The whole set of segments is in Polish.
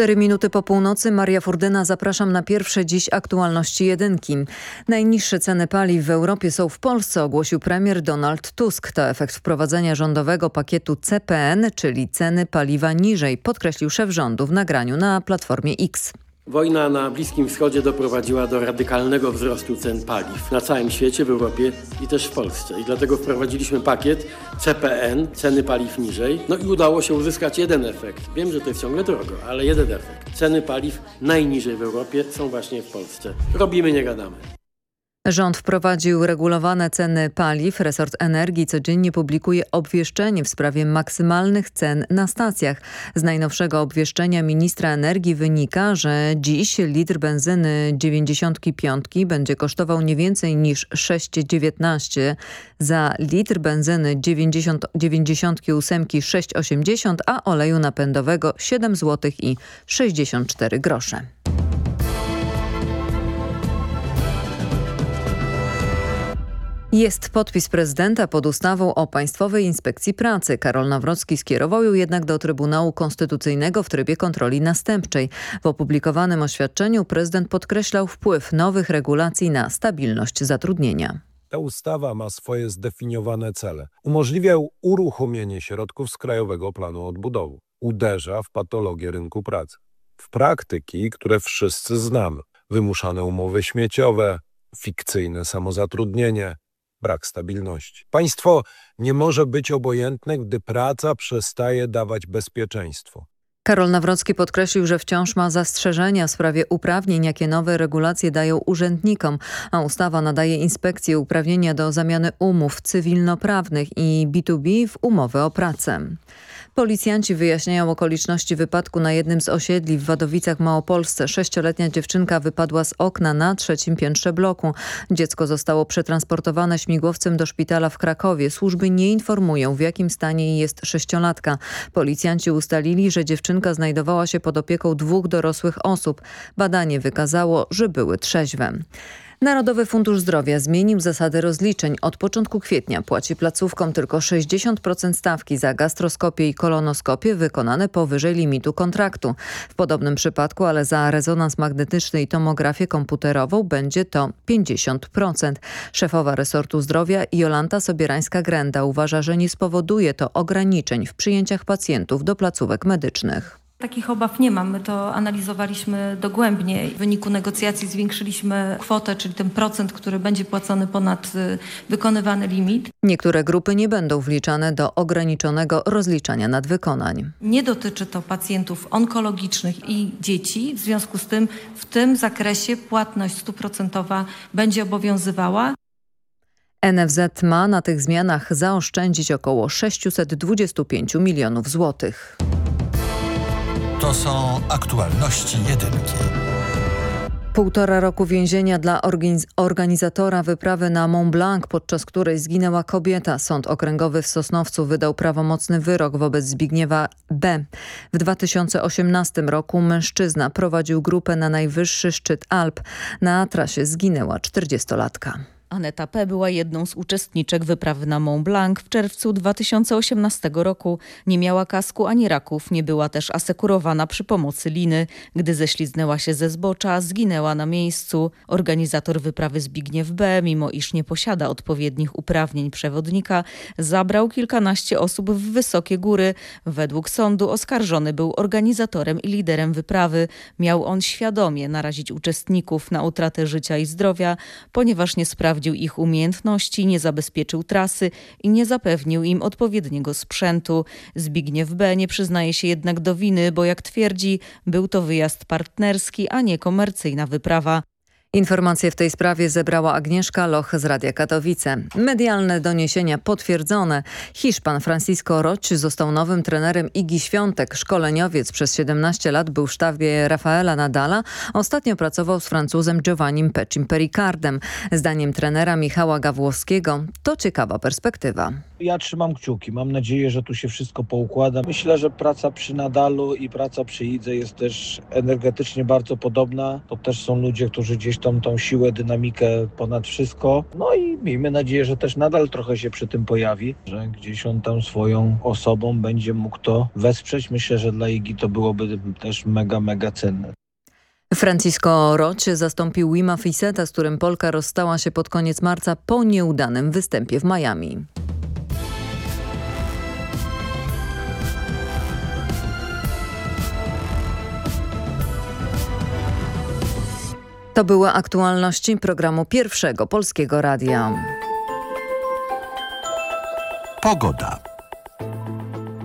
Cztery minuty po północy, Maria Furdyna, zapraszam na pierwsze dziś aktualności jedynki. Najniższe ceny paliw w Europie są w Polsce, ogłosił premier Donald Tusk. To efekt wprowadzenia rządowego pakietu CPN, czyli ceny paliwa niżej, podkreślił szef rządu w nagraniu na Platformie X. Wojna na Bliskim Wschodzie doprowadziła do radykalnego wzrostu cen paliw na całym świecie, w Europie i też w Polsce. I dlatego wprowadziliśmy pakiet CPN, ceny paliw niżej. No i udało się uzyskać jeden efekt. Wiem, że to jest ciągle drogo, ale jeden efekt. Ceny paliw najniżej w Europie są właśnie w Polsce. Robimy, nie gadamy. Rząd wprowadził regulowane ceny paliw. Resort Energii codziennie publikuje obwieszczenie w sprawie maksymalnych cen na stacjach. Z najnowszego obwieszczenia ministra energii wynika, że dziś litr benzyny 95 będzie kosztował nie więcej niż 6,19 za litr benzyny 90, 98 6,80, a oleju napędowego 7 zł i 64 grosze. Jest podpis prezydenta pod ustawą o Państwowej Inspekcji Pracy. Karol Nawrocki skierował ją jednak do Trybunału Konstytucyjnego w trybie kontroli następczej. W opublikowanym oświadczeniu prezydent podkreślał wpływ nowych regulacji na stabilność zatrudnienia. Ta ustawa ma swoje zdefiniowane cele. Umożliwia uruchomienie środków z Krajowego Planu Odbudowy. Uderza w patologię rynku pracy. W praktyki, które wszyscy znamy. Wymuszane umowy śmieciowe, fikcyjne samozatrudnienie, brak stabilności. Państwo nie może być obojętne, gdy praca przestaje dawać bezpieczeństwo. Karol Nawrocki podkreślił, że wciąż ma zastrzeżenia w sprawie uprawnień, jakie nowe regulacje dają urzędnikom, a ustawa nadaje inspekcji uprawnienia do zamiany umów cywilnoprawnych i B2B w umowy o pracę. Policjanci wyjaśniają okoliczności wypadku na jednym z osiedli w Wadowicach Małopolsce. Sześcioletnia dziewczynka wypadła z okna na trzecim piętrze bloku. Dziecko zostało przetransportowane śmigłowcem do szpitala w Krakowie. Służby nie informują w jakim stanie jest sześciolatka. Policjanci ustalili, że dziewczynka znajdowała się pod opieką dwóch dorosłych osób. Badanie wykazało, że były trzeźwe. Narodowy Fundusz Zdrowia zmienił zasady rozliczeń. Od początku kwietnia płaci placówkom tylko 60% stawki za gastroskopię i kolonoskopię wykonane powyżej limitu kontraktu. W podobnym przypadku, ale za rezonans magnetyczny i tomografię komputerową będzie to 50%. Szefowa resortu zdrowia Jolanta Sobierańska-Grenda uważa, że nie spowoduje to ograniczeń w przyjęciach pacjentów do placówek medycznych. Takich obaw nie mam. My to analizowaliśmy dogłębnie. W wyniku negocjacji zwiększyliśmy kwotę, czyli ten procent, który będzie płacony ponad y, wykonywany limit. Niektóre grupy nie będą wliczane do ograniczonego rozliczania nadwykonań. Nie dotyczy to pacjentów onkologicznych i dzieci. W związku z tym w tym zakresie płatność stuprocentowa będzie obowiązywała. NFZ ma na tych zmianach zaoszczędzić około 625 milionów złotych. To są aktualności jedynki. Półtora roku więzienia dla organizatora wyprawy na Mont Blanc, podczas której zginęła kobieta. Sąd Okręgowy w Sosnowcu wydał prawomocny wyrok wobec Zbigniewa B. W 2018 roku mężczyzna prowadził grupę na najwyższy szczyt Alp. Na trasie zginęła 40-latka. Aneta P. była jedną z uczestniczek wyprawy na Mont Blanc w czerwcu 2018 roku. Nie miała kasku ani raków, nie była też asekurowana przy pomocy liny. Gdy ześliznęła się ze zbocza, zginęła na miejscu. Organizator wyprawy Zbigniew B., mimo iż nie posiada odpowiednich uprawnień przewodnika, zabrał kilkanaście osób w wysokie góry. Według sądu oskarżony był organizatorem i liderem wyprawy. Miał on świadomie narazić uczestników na utratę życia i zdrowia, ponieważ nie sprawdził sprawdził ich umiejętności, nie zabezpieczył trasy i nie zapewnił im odpowiedniego sprzętu. Zbigniew B. nie przyznaje się jednak do winy, bo jak twierdzi, był to wyjazd partnerski, a nie komercyjna wyprawa. Informacje w tej sprawie zebrała Agnieszka Loch z Radia Katowice. Medialne doniesienia potwierdzone. Hiszpan Francisco Roć został nowym trenerem Igi Świątek. Szkoleniowiec przez 17 lat był w sztabie Rafaela Nadala. Ostatnio pracował z Francuzem Giovannim Pecim Pericardem. Zdaniem trenera Michała Gawłowskiego to ciekawa perspektywa. Ja trzymam kciuki. Mam nadzieję, że tu się wszystko poukłada. Myślę, że praca przy Nadalu i praca przy Idze jest też energetycznie bardzo podobna. To też są ludzie, którzy gdzieś tą, tą siłę, dynamikę ponad wszystko. No i miejmy nadzieję, że też nadal trochę się przy tym pojawi, że gdzieś on tam swoją osobą będzie mógł to wesprzeć. Myślę, że dla Igi to byłoby też mega, mega cenne. Francisco Roć zastąpił Wima Fiseta, z którym Polka rozstała się pod koniec marca po nieudanym występie w Miami. To były aktualności programu Pierwszego Polskiego Radia. Pogoda.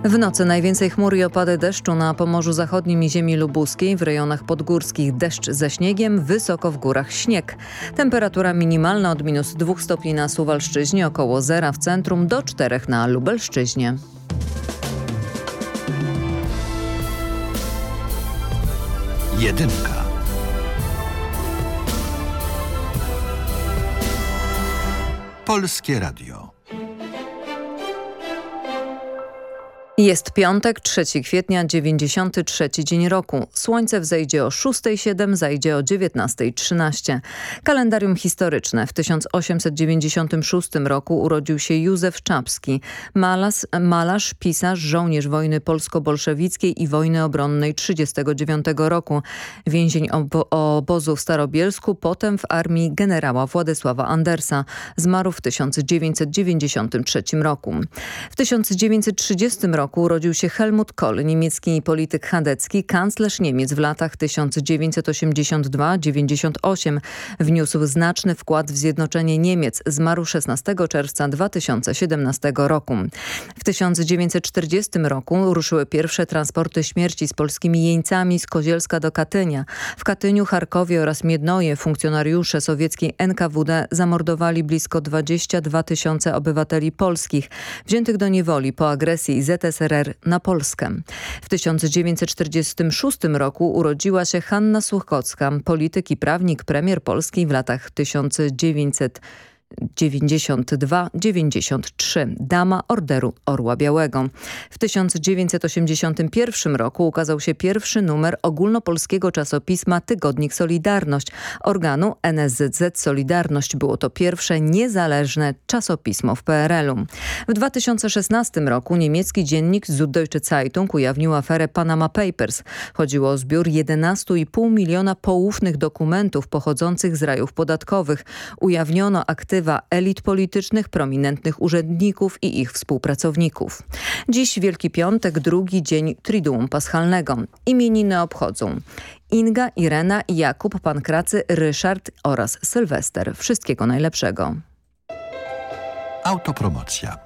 W nocy najwięcej chmur i opady deszczu na Pomorzu Zachodnim i ziemi lubuskiej, w rejonach podgórskich deszcz ze śniegiem, wysoko w górach śnieg. Temperatura minimalna od minus 2 stopni na Suwalszczyźnie, około zera w centrum, do 4 na Lubelszczyźnie. Jedynka. Polskie Radio. Jest piątek, 3 kwietnia, 93 dzień roku. Słońce wzejdzie o 6.07, zajdzie o 19.13. Kalendarium historyczne. W 1896 roku urodził się Józef Czapski, malarz, malarz pisarz, żołnierz wojny polsko-bolszewickiej i wojny obronnej 1939 roku. Więzień ob obozu w Starobielsku, potem w armii generała Władysława Andersa. Zmarł w 1993 roku. W 1930 roku roku urodził się Helmut Kohl, niemiecki polityk chadecki, kanclerz Niemiec w latach 1982-98. Wniósł znaczny wkład w zjednoczenie Niemiec. Zmarł 16 czerwca 2017 roku. W 1940 roku ruszyły pierwsze transporty śmierci z polskimi jeńcami z Kozielska do Katynia. W Katyniu, Charkowie oraz Miednoje funkcjonariusze sowieckiej NKWD zamordowali blisko 22 tysiące obywateli polskich, wziętych do niewoli po agresji ZSRR ZSRR na Polskę. W 1946 roku urodziła się Hanna Słuchkocka, polityk i prawnik, premier Polski w latach 1900 92-93, dama Orderu Orła Białego. W 1981 roku ukazał się pierwszy numer ogólnopolskiego czasopisma Tygodnik Solidarność, organu NSZZ Solidarność. Było to pierwsze niezależne czasopismo w PRL-u. W 2016 roku niemiecki dziennik Süddeutsche Zeitung ujawnił aferę Panama Papers. Chodziło o zbiór 11,5 miliona poufnych dokumentów pochodzących z rajów podatkowych. Ujawniono elit politycznych, prominentnych urzędników i ich współpracowników. Dziś Wielki Piątek, drugi dzień Triduum Paschalnego. Imieniny obchodzą Inga, Irena, Jakub, Pankracy, Ryszard oraz Sylwester. Wszystkiego najlepszego. Autopromocja.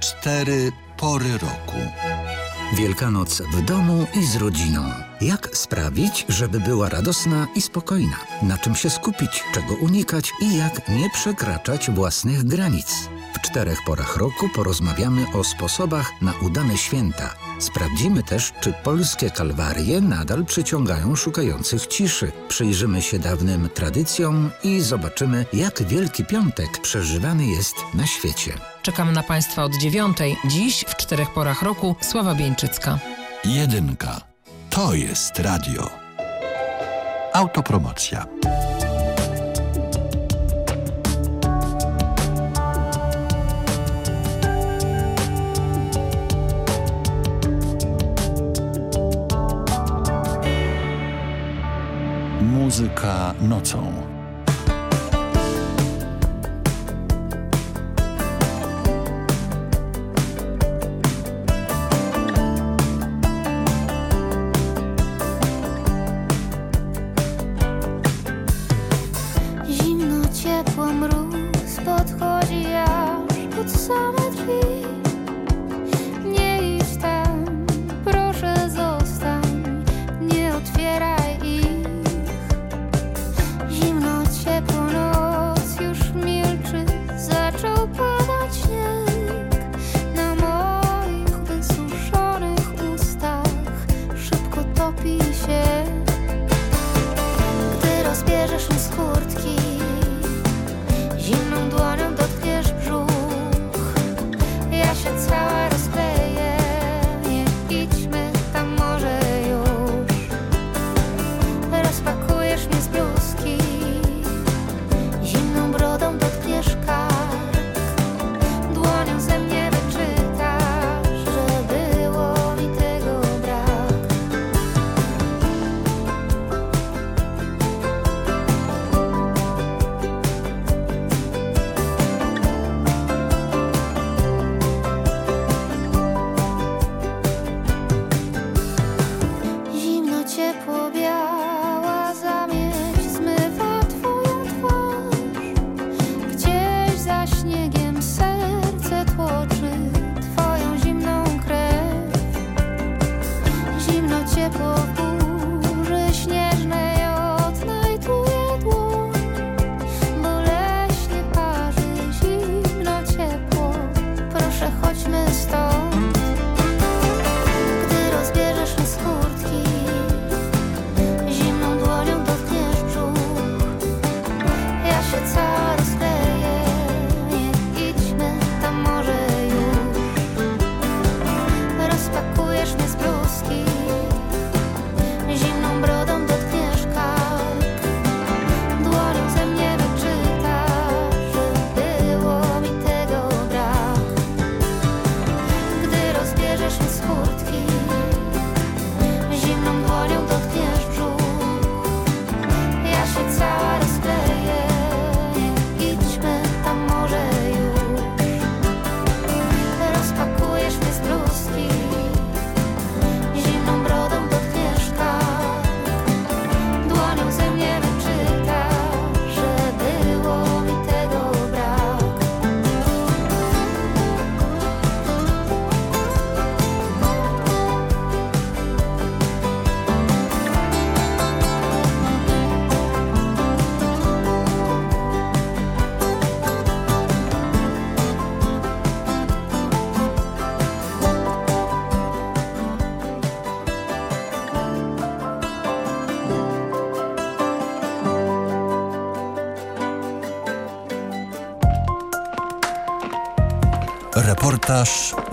Cztery pory roku. Wielkanoc w domu i z rodziną. Jak sprawić, żeby była radosna i spokojna? Na czym się skupić, czego unikać i jak nie przekraczać własnych granic? W czterech porach roku porozmawiamy o sposobach na udane święta. Sprawdzimy też, czy polskie kalwarie nadal przyciągają szukających ciszy. Przyjrzymy się dawnym tradycjom i zobaczymy, jak Wielki Piątek przeżywany jest na świecie. Czekam na Państwa od dziewiątej. Dziś w czterech porach roku Sława Bieńczycka. Jedynka. To jest radio. Autopromocja. Muzyka nocą.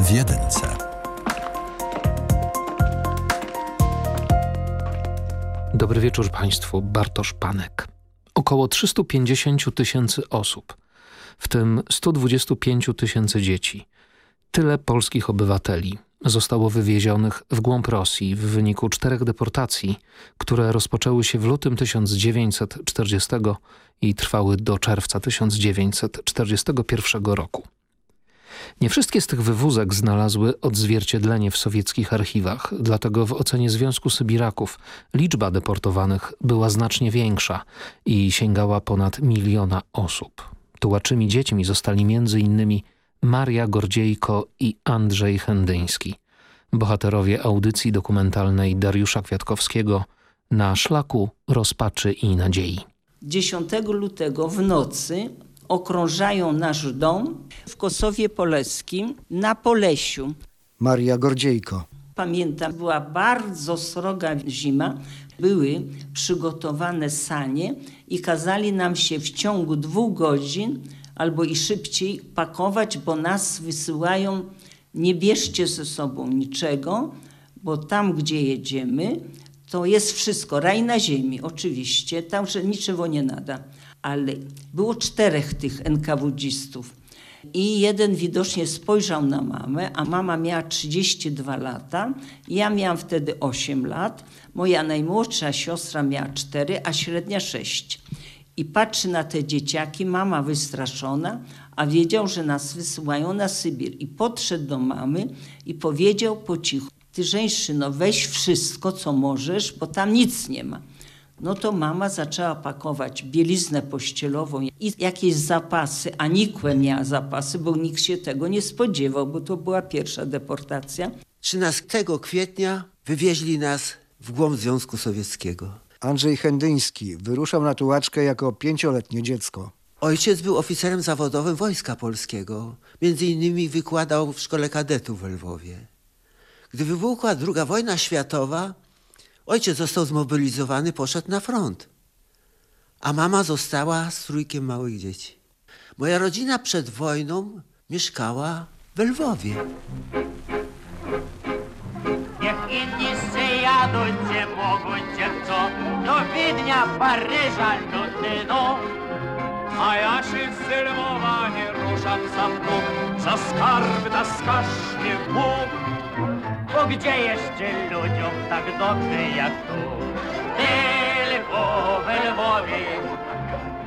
W jedynce. Dobry wieczór Państwu, Bartosz Panek. Około 350 tysięcy osób, w tym 125 tysięcy dzieci. Tyle polskich obywateli zostało wywiezionych w głąb Rosji w wyniku czterech deportacji, które rozpoczęły się w lutym 1940 i trwały do czerwca 1941 roku. Nie wszystkie z tych wywózek znalazły odzwierciedlenie w sowieckich archiwach, dlatego w ocenie Związku Sybiraków liczba deportowanych była znacznie większa i sięgała ponad miliona osób. Tułaczymi dziećmi zostali m.in. Maria Gordziejko i Andrzej Hendyński, bohaterowie audycji dokumentalnej Dariusza Kwiatkowskiego na szlaku rozpaczy i nadziei. 10 lutego w nocy okrążają nasz dom w Kosowie Poleskim na Polesiu. Maria Gordziejko. Pamiętam, była bardzo sroga zima. Były przygotowane sanie i kazali nam się w ciągu dwóch godzin albo i szybciej pakować, bo nas wysyłają. Nie bierzcie ze sobą niczego, bo tam, gdzie jedziemy, to jest wszystko. Raj na ziemi, oczywiście. Tam, że niczego nie nada ale było czterech tych NKWDzistów. I jeden widocznie spojrzał na mamę, a mama miała 32 lata, ja miałam wtedy 8 lat, moja najmłodsza siostra miała 4, a średnia 6. I patrzy na te dzieciaki, mama wystraszona, a wiedział, że nas wysyłają na Sybir. I podszedł do mamy i powiedział po cichu, ty żeńszyno, weź wszystko, co możesz, bo tam nic nie ma. No to mama zaczęła pakować bieliznę pościelową i jakieś zapasy, a nikłe miała zapasy, bo nikt się tego nie spodziewał, bo to była pierwsza deportacja. 13 kwietnia wywieźli nas w głąb Związku Sowieckiego. Andrzej Hendyński wyruszał na tułaczkę jako pięcioletnie dziecko. Ojciec był oficerem zawodowym Wojska Polskiego. Między innymi wykładał w szkole kadetów w Lwowie. Gdy wybuchła II wojna światowa, Ojciec został zmobilizowany, poszedł na front, a mama została z trójkiem małych dzieci. Moja rodzina przed wojną mieszkała w Lwowie. Niech inni jadą, gdzie mogą, gdzie chcą, do Wiednia, Paryża, Londynu. A ja się zdenerwowanie ruszam za mną, za skarb taskasz mnie Bóg. Bo gdzie jeszcze ludziom tak dobrze jak tu? Tylko we Lwowie,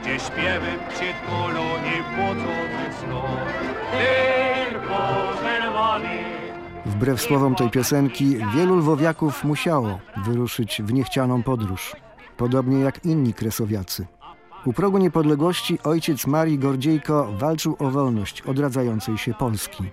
gdzie śpiewy i. Tylko we Lwowie. Wbrew słowom tej piosenki, wielu lwowiaków musiało wyruszyć w niechcianą podróż, podobnie jak inni kresowiacy. U progu niepodległości ojciec Marii Gordziejko walczył o wolność odradzającej się Polski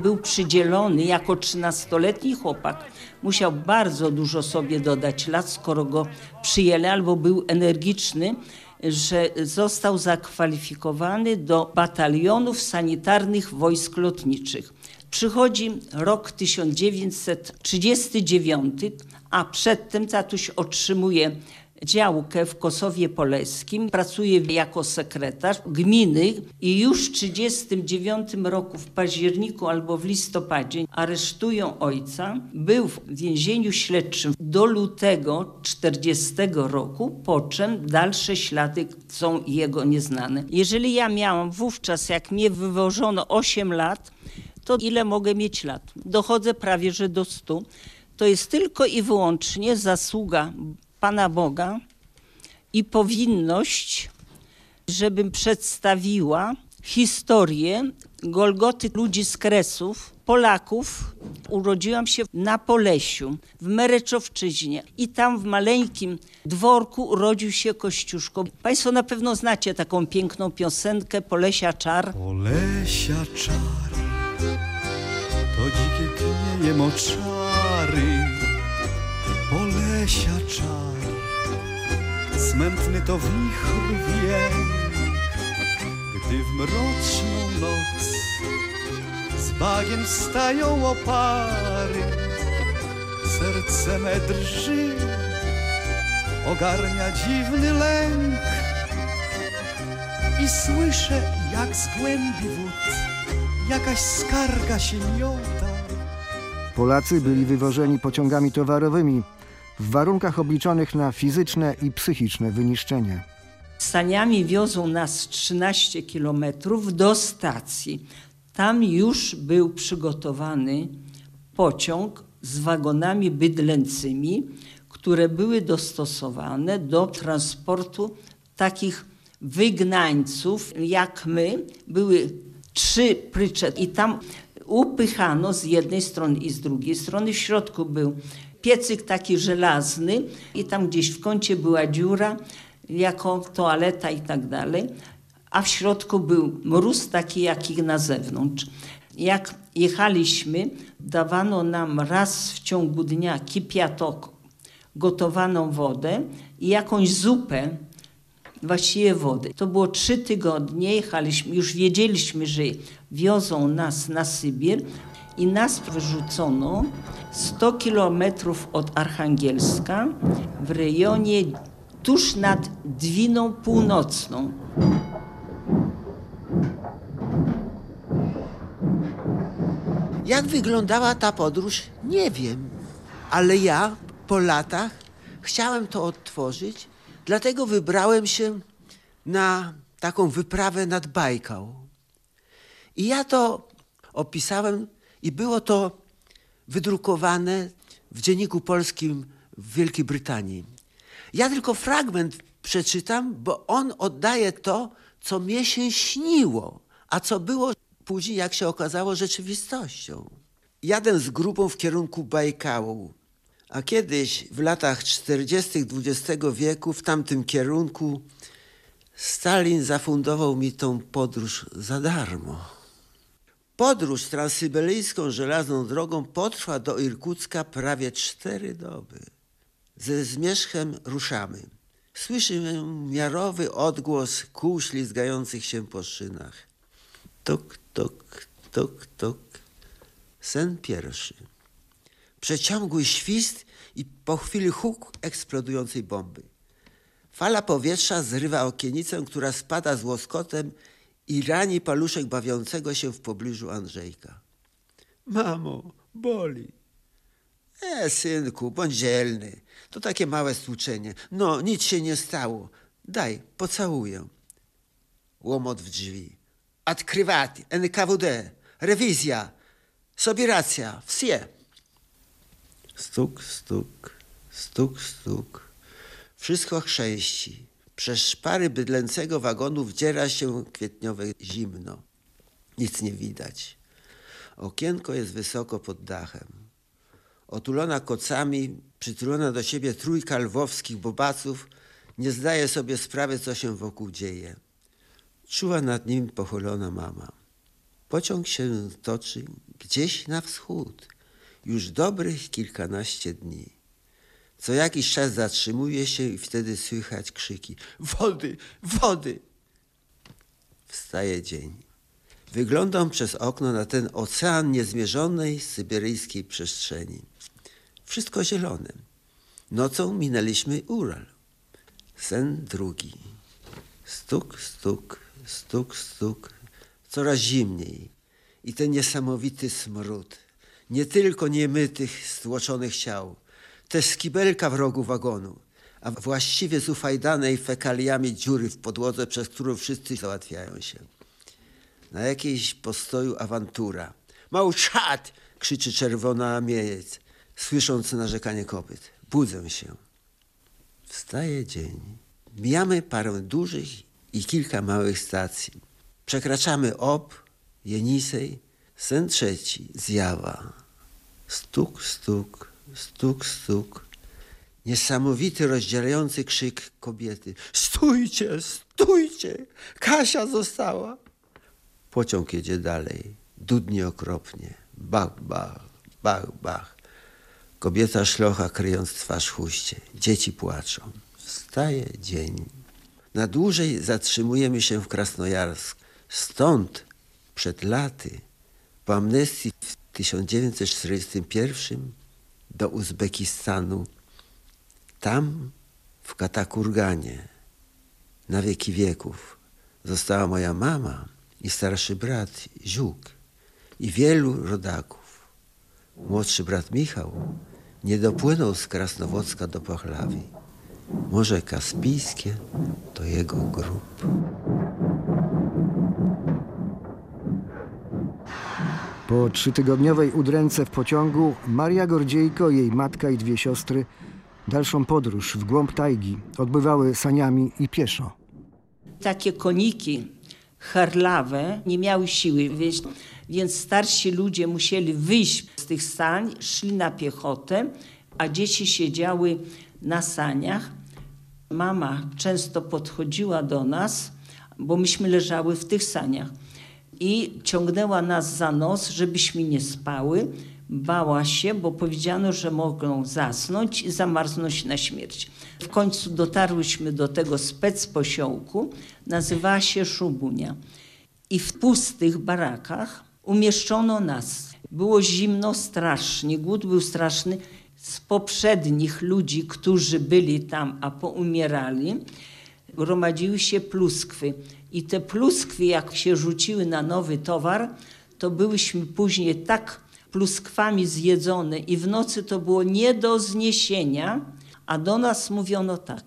był przydzielony jako trzynastoletni chłopak. Musiał bardzo dużo sobie dodać lat, skoro go przyjęli, albo był energiczny, że został zakwalifikowany do batalionów sanitarnych wojsk lotniczych. Przychodzi rok 1939, a przedtem tatuś otrzymuje działkę w Kosowie Poleskim, pracuje jako sekretarz gminy i już w 1939 roku w październiku albo w listopadzie aresztują ojca. Był w więzieniu śledczym do lutego 40 roku, po czym dalsze ślady są jego nieznane. Jeżeli ja miałam wówczas, jak mnie wywożono 8 lat, to ile mogę mieć lat? Dochodzę prawie że do 100. To jest tylko i wyłącznie zasługa Pana Boga i powinność, żebym przedstawiła historię Golgoty ludzi z Kresów, Polaków. Urodziłam się na Polesiu, w Mereczowczyźnie i tam w maleńkim dworku urodził się Kościuszko. Państwo na pewno znacie taką piękną piosenkę Polesia Czar. Polesia Czar, to dzikie knieje moczary, Polesia Czar smętny to wichur wie, gdy w mroczną noc z bagien wstają opary, serce me drży, ogarnia dziwny lęk i słyszę jak z głębi wód jakaś skarga się miota. Polacy byli wywożeni pociągami towarowymi w warunkach obliczonych na fizyczne i psychiczne wyniszczenie. Saniami wiozą nas 13 kilometrów do stacji. Tam już był przygotowany pociąg z wagonami bydlęcymi, które były dostosowane do transportu takich wygnańców jak my. Były trzy prycze i tam upychano z jednej strony i z drugiej strony. W środku był piecyk taki żelazny i tam gdzieś w kącie była dziura jako toaleta i tak dalej, a w środku był mróz taki jak na zewnątrz. Jak jechaliśmy, dawano nam raz w ciągu dnia kipiatok, gotowaną wodę i jakąś zupę, właściwie wody. To było trzy tygodnie, jechaliśmy, już wiedzieliśmy, że wiozą nas na Sybir i nas wyrzucono 100 kilometrów od Archangielska w rejonie tuż nad Dwiną Północną. Jak wyglądała ta podróż, nie wiem, ale ja po latach chciałem to odtworzyć, dlatego wybrałem się na taką wyprawę nad Bajkał. I ja to opisałem i było to wydrukowane w Dzienniku Polskim w Wielkiej Brytanii. Ja tylko fragment przeczytam, bo on oddaje to, co mnie się śniło, a co było później, jak się okazało, rzeczywistością. Jadę z grupą w kierunku Bajkału, a kiedyś w latach 40. XX wieku w tamtym kierunku Stalin zafundował mi tą podróż za darmo. Podróż transsyberyjską żelazną drogą potrwa do Irkucka prawie cztery doby. Ze zmierzchem ruszamy. Słyszymy miarowy odgłos kół ślizgających się po szynach. Tok, tok, tok, tok. Sen pierwszy. Przeciągły świst i po chwili huk eksplodującej bomby. Fala powietrza zrywa okienicę, która spada z łoskotem i rani paluszek bawiącego się w pobliżu Andrzejka. Mamo, boli. E, synku, bądź dzielny. To takie małe stłuczenie. No, nic się nie stało. Daj, pocałuję. Łomot w drzwi. Odkrywati, NKWD, rewizja, sobiracja, wsie. Stuk, stuk, stuk, stuk. Wszystko chrzęści. Przez szpary bydlęcego wagonu wdziera się kwietniowe zimno. Nic nie widać. Okienko jest wysoko pod dachem. Otulona kocami, przytulona do siebie trójka lwowskich bobaców nie zdaje sobie sprawy, co się wokół dzieje. Czuła nad nim pochylona mama. Pociąg się toczy gdzieś na wschód, już dobrych kilkanaście dni. Co jakiś czas zatrzymuje się i wtedy słychać krzyki: Wody, wody! Wstaje dzień. Wyglądam przez okno na ten ocean niezmierzonej syberyjskiej przestrzeni. Wszystko zielone. Nocą minęliśmy Ural. Sen drugi. Stuk, stuk, stuk, stuk. Coraz zimniej. I ten niesamowity smród. Nie tylko niemytych, stłoczonych ciał. Te skibelka w rogu wagonu. A właściwie zufajdanej fekaliami dziury w podłodze, przez którą wszyscy załatwiają się. Na jakiejś postoju awantura. Małczat! krzyczy czerwona miejec, słysząc narzekanie kobiet. Budzę się. Wstaje dzień. Mijamy parę dużych i kilka małych stacji. Przekraczamy Ob, Jenisej, sen trzeci, zjawa. Stuk, stuk, stuk, stuk. Niesamowity, rozdzielający krzyk kobiety. Stójcie, stójcie! Kasia została! Pociąg jedzie dalej. Dudnie okropnie. Bach, bach, bach, bach. Kobieta szlocha, kryjąc twarz w chuście. Dzieci płaczą. Wstaje dzień. Na dłużej zatrzymujemy się w Krasnojarsk. Stąd, przed laty, po amnestii w 1941 do Uzbekistanu. Tam, w Katakurganie, na wieki wieków, została moja mama i starszy brat Ziuk. I wielu rodaków. Młodszy brat Michał nie dopłynął z Krasnowocka do Pochlawi. Morze Kaspijskie to jego grób. Po trzytygodniowej udręce w pociągu Maria Gordziejko, jej matka i dwie siostry dalszą podróż w głąb tajgi odbywały saniami i pieszo. Takie koniki harlawe nie miały siły, więc, starsi ludzie musieli wyjść z tych sań, szli na piechotę, a dzieci siedziały na saniach. Mama często podchodziła do nas, bo myśmy leżały w tych saniach i ciągnęła nas za nos, żebyśmy nie spały. Bała się, bo powiedziano, że mogą zasnąć i zamarznąć na śmierć. W końcu dotarłyśmy do tego specposiołku, nazywała się Szubunia. I w pustych barakach umieszczono nas. Było zimno strasznie, głód był straszny. Z poprzednich ludzi, którzy byli tam, a poumierali, gromadziły się pluskwy. I te pluskwy, jak się rzuciły na nowy towar, to byłyśmy później tak pluskwami zjedzone i w nocy to było nie do zniesienia, a do nas mówiono tak.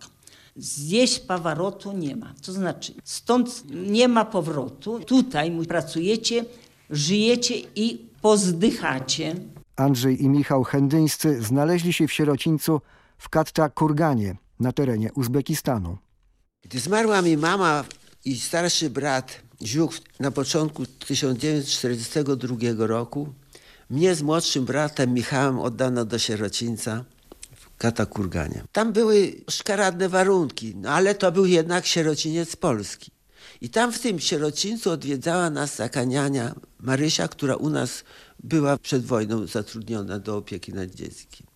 Zjeść pawarotu nie ma. To znaczy, stąd nie ma powrotu. Tutaj pracujecie, żyjecie i pozdychacie. Andrzej i Michał Chędyńscy znaleźli się w sierocińcu w Katta Kurganie na terenie Uzbekistanu. Gdy zmarła mi mama i starszy brat Ziuk na początku 1942 roku, mnie z młodszym bratem Michałem oddano do sierocińca w Katakurganie. Tam były szkaradne warunki, no ale to był jednak sierociniec polski. I tam w tym sierocińcu odwiedzała nas zakaniania Marysia, która u nas była przed wojną zatrudniona do opieki nad dzieckiem.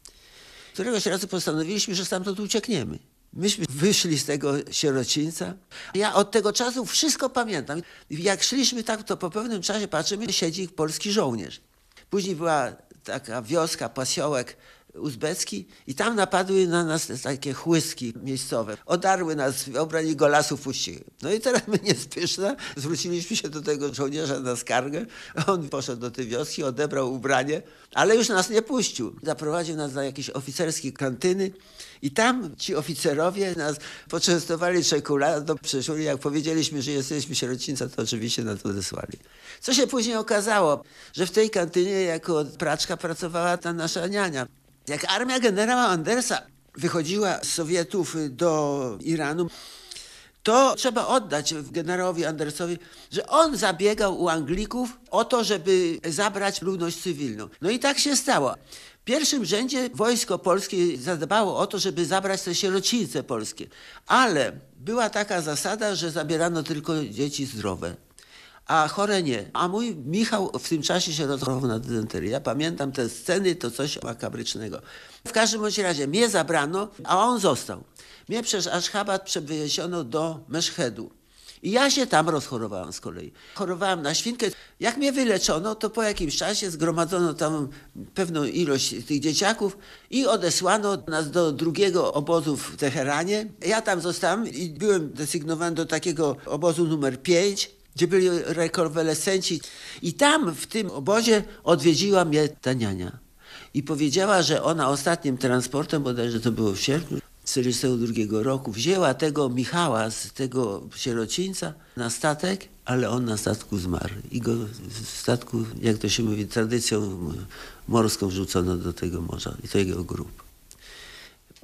Któregoś razu postanowiliśmy, że stamtąd uciekniemy. Myśmy wyszli z tego sierocińca. Ja od tego czasu wszystko pamiętam. Jak szliśmy tak, to po pewnym czasie patrzymy, siedzi polski żołnierz. Później była taka wioska, pasiołek uzbecki i tam napadły na nas takie chłyski miejscowe. Odarły nas, obrali golasów puściły. No i teraz my niespieszne zwróciliśmy się do tego żołnierza na skargę. On poszedł do tej wioski, odebrał ubranie, ale już nas nie puścił. Zaprowadził nas do jakiejś oficerskiej kantyny i tam ci oficerowie nas poczęstowali czekoladą, przyszuli. Jak powiedzieliśmy, że jesteśmy sierocińca, to oczywiście nas odesłali. Co się później okazało, że w tej kantynie jako praczka pracowała ta nasza niania. Jak armia generała Andersa wychodziła z Sowietów do Iranu, to trzeba oddać generałowi Andersowi, że on zabiegał u Anglików o to, żeby zabrać ludność cywilną. No i tak się stało. W pierwszym rzędzie wojsko polskie zadbało o to, żeby zabrać te sierocińce polskie. Ale była taka zasada, że zabierano tylko dzieci zdrowe a chore nie. A mój Michał w tym czasie się rozchorował na dysenterię. Ja pamiętam te sceny, to coś makabrycznego. W każdym bądź razie mnie zabrano, a on został. Mnie przez Aszchabat przewieziono do Meszhedu. I ja się tam rozchorowałam z kolei. Chorowałam na świnkę. Jak mnie wyleczono, to po jakimś czasie zgromadzono tam pewną ilość tych dzieciaków i odesłano nas do drugiego obozu w Teheranie. Ja tam zostałem i byłem desygnowany do takiego obozu numer 5, gdzie byli rekonwalescenci. I tam, w tym obozie, odwiedziła mnie ta niania. I powiedziała, że ona ostatnim transportem, bodajże to było w sierpniu 1942 roku, wzięła tego Michała z tego sierocińca na statek, ale on na statku zmarł. I go z statku, jak to się mówi, tradycją morską wrzucono do tego morza. I to jego grób.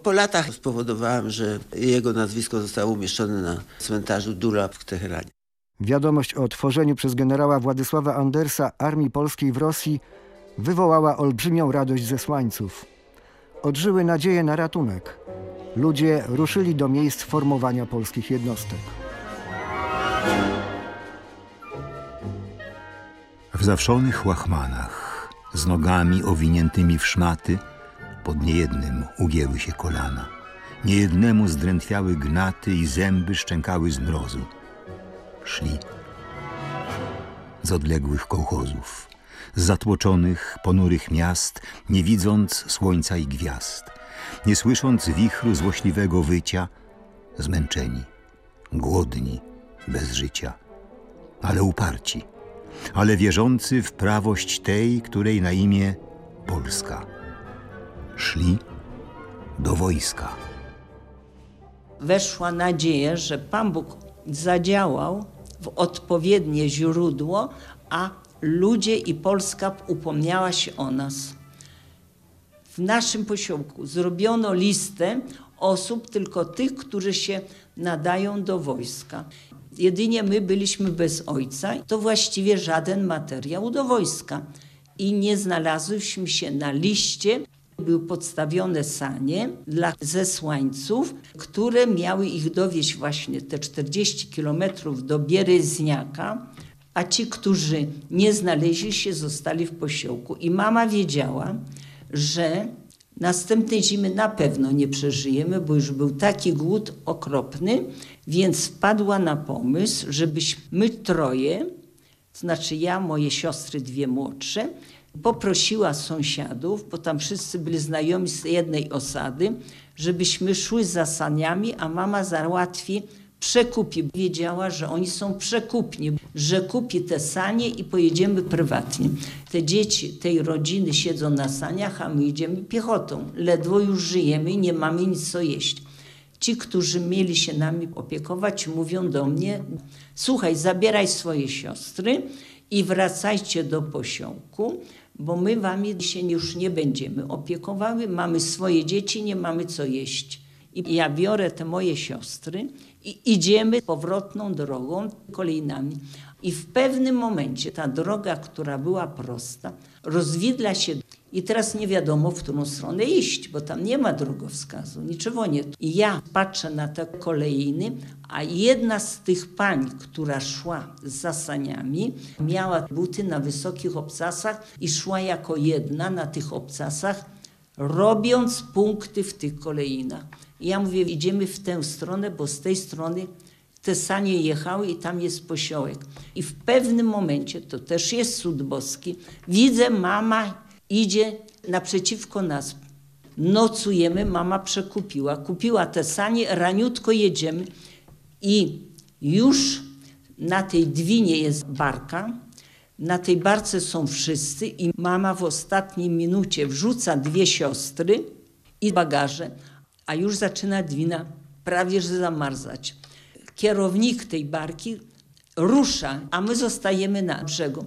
Po latach spowodowałem, że jego nazwisko zostało umieszczone na cmentarzu Dula w Teheranie. Wiadomość o tworzeniu przez generała Władysława Andersa Armii Polskiej w Rosji wywołała olbrzymią radość zesłańców. Odżyły nadzieje na ratunek. Ludzie ruszyli do miejsc formowania polskich jednostek. W zawszonych łachmanach, z nogami owiniętymi w szmaty, pod niejednym ugięły się kolana. Niejednemu zdrętwiały gnaty i zęby szczękały z mrozu szli. Z odległych kołchozów, z zatłoczonych, ponurych miast, nie widząc słońca i gwiazd, nie słysząc wichru złośliwego wycia, zmęczeni, głodni, bez życia, ale uparci, ale wierzący w prawość tej, której na imię Polska. Szli do wojska. Weszła nadzieja, że Pan Bóg zadziałał w odpowiednie źródło, a ludzie i Polska upomniała się o nas. W naszym posiłku zrobiono listę osób, tylko tych, którzy się nadają do wojska. Jedynie my byliśmy bez ojca, to właściwie żaden materiał do wojska. I nie znalazłyśmy się na liście. Były podstawione sanie dla zesłańców, które miały ich dowieść właśnie te 40 kilometrów do Bieryzniaka, a ci, którzy nie znaleźli się, zostali w posiłku. I mama wiedziała, że następnej zimy na pewno nie przeżyjemy, bo już był taki głód okropny, więc wpadła na pomysł, żebyśmy my troje, to znaczy ja, moje siostry dwie młodsze, poprosiła sąsiadów, bo tam wszyscy byli znajomi z jednej osady, żebyśmy szły za saniami, a mama załatwi przekupi. Wiedziała, że oni są przekupni, że kupi te sanie i pojedziemy prywatnie. Te dzieci tej rodziny siedzą na saniach, a my idziemy piechotą. Ledwo już żyjemy i nie mamy nic co jeść. Ci, którzy mieli się nami opiekować, mówią do mnie: Słuchaj, zabieraj swoje siostry i wracajcie do posiłku, bo my wami się już nie będziemy opiekowały. Mamy swoje dzieci, nie mamy co jeść. I ja biorę te moje siostry i idziemy powrotną drogą, kolejnami. I w pewnym momencie ta droga, która była prosta, rozwidla się i teraz nie wiadomo, w którą stronę iść, bo tam nie ma drogowskazu, niczego nie. I ja patrzę na te kolejny, a jedna z tych pań, która szła z zasaniami, miała buty na wysokich obcasach i szła jako jedna na tych obcasach, robiąc punkty w tych kolejnach. I ja mówię, idziemy w tę stronę, bo z tej strony te sanie jechały i tam jest posiołek. I w pewnym momencie, to też jest cud boski, widzę mama idzie naprzeciwko nas. Nocujemy, mama przekupiła. Kupiła te sanie, raniutko jedziemy i już na tej dwinie jest barka, na tej barce są wszyscy i mama w ostatniej minucie wrzuca dwie siostry i bagaże, a już zaczyna dwina prawie że zamarzać. Kierownik tej barki rusza, a my zostajemy na brzegu.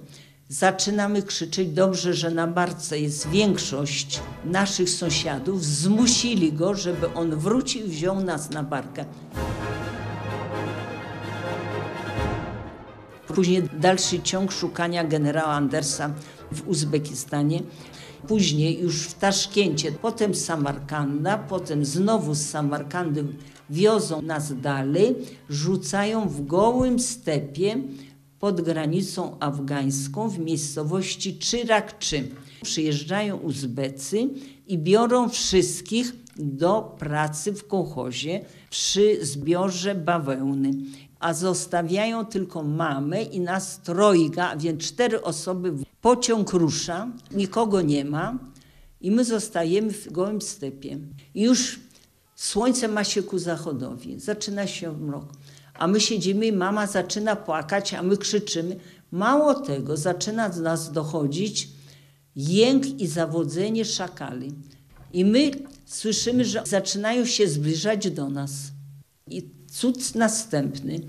Zaczynamy krzyczeć, dobrze, że na barce jest większość naszych sąsiadów. Zmusili go, żeby on wrócił wziął nas na barkę. Później dalszy ciąg szukania generała Andersa w Uzbekistanie. Później już w Taszkencie, potem Samarkanda, potem znowu z Samarkandy wiozą nas dalej, rzucają w gołym stepie pod granicą afgańską w miejscowości Czyrakczy. Przyjeżdżają Uzbecy i biorą wszystkich do pracy w kołchozie przy zbiorze bawełny. A zostawiają tylko mamę i nas trojga, więc cztery osoby. Pociąg rusza, nikogo nie ma i my zostajemy w gołym stepie. Już słońce ma się ku zachodowi, zaczyna się mrok. A my siedzimy mama zaczyna płakać, a my krzyczymy. Mało tego, zaczyna z nas dochodzić jęk i zawodzenie szakali. I my słyszymy, że zaczynają się zbliżać do nas. I cud następny.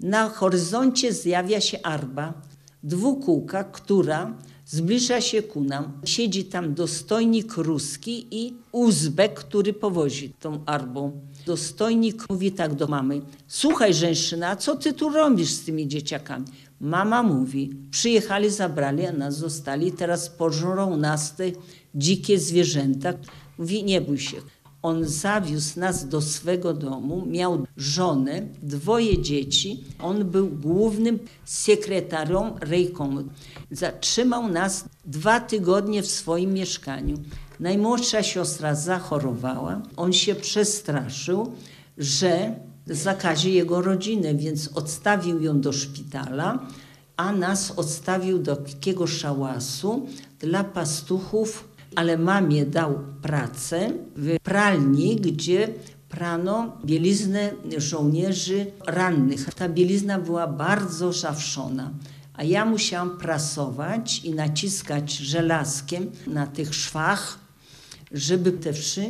Na horyzoncie zjawia się arba, dwukółka, która zbliża się ku nam. Siedzi tam dostojnik ruski i Uzbek, który powozi tą arbą. Dostojnik mówi tak do mamy: Słuchaj, żeńszyna, a co ty tu robisz z tymi dzieciakami? Mama mówi: Przyjechali, zabrali, a nas zostali, teraz pożrą nas te dzikie zwierzęta. Mówi: Nie bój się. On zawiózł nas do swego domu, miał żonę, dwoje dzieci. On był głównym sekretarią rejkomu. Zatrzymał nas dwa tygodnie w swoim mieszkaniu. Najmłodsza siostra zachorowała. On się przestraszył, że zakazi jego rodzinę, więc odstawił ją do szpitala, a nas odstawił do takiego szałasu dla pastuchów ale mamie dał pracę w pralni, gdzie prano bieliznę żołnierzy rannych. Ta bielizna była bardzo zawszona. a ja musiałam prasować i naciskać żelazkiem na tych szwach, żeby te wszy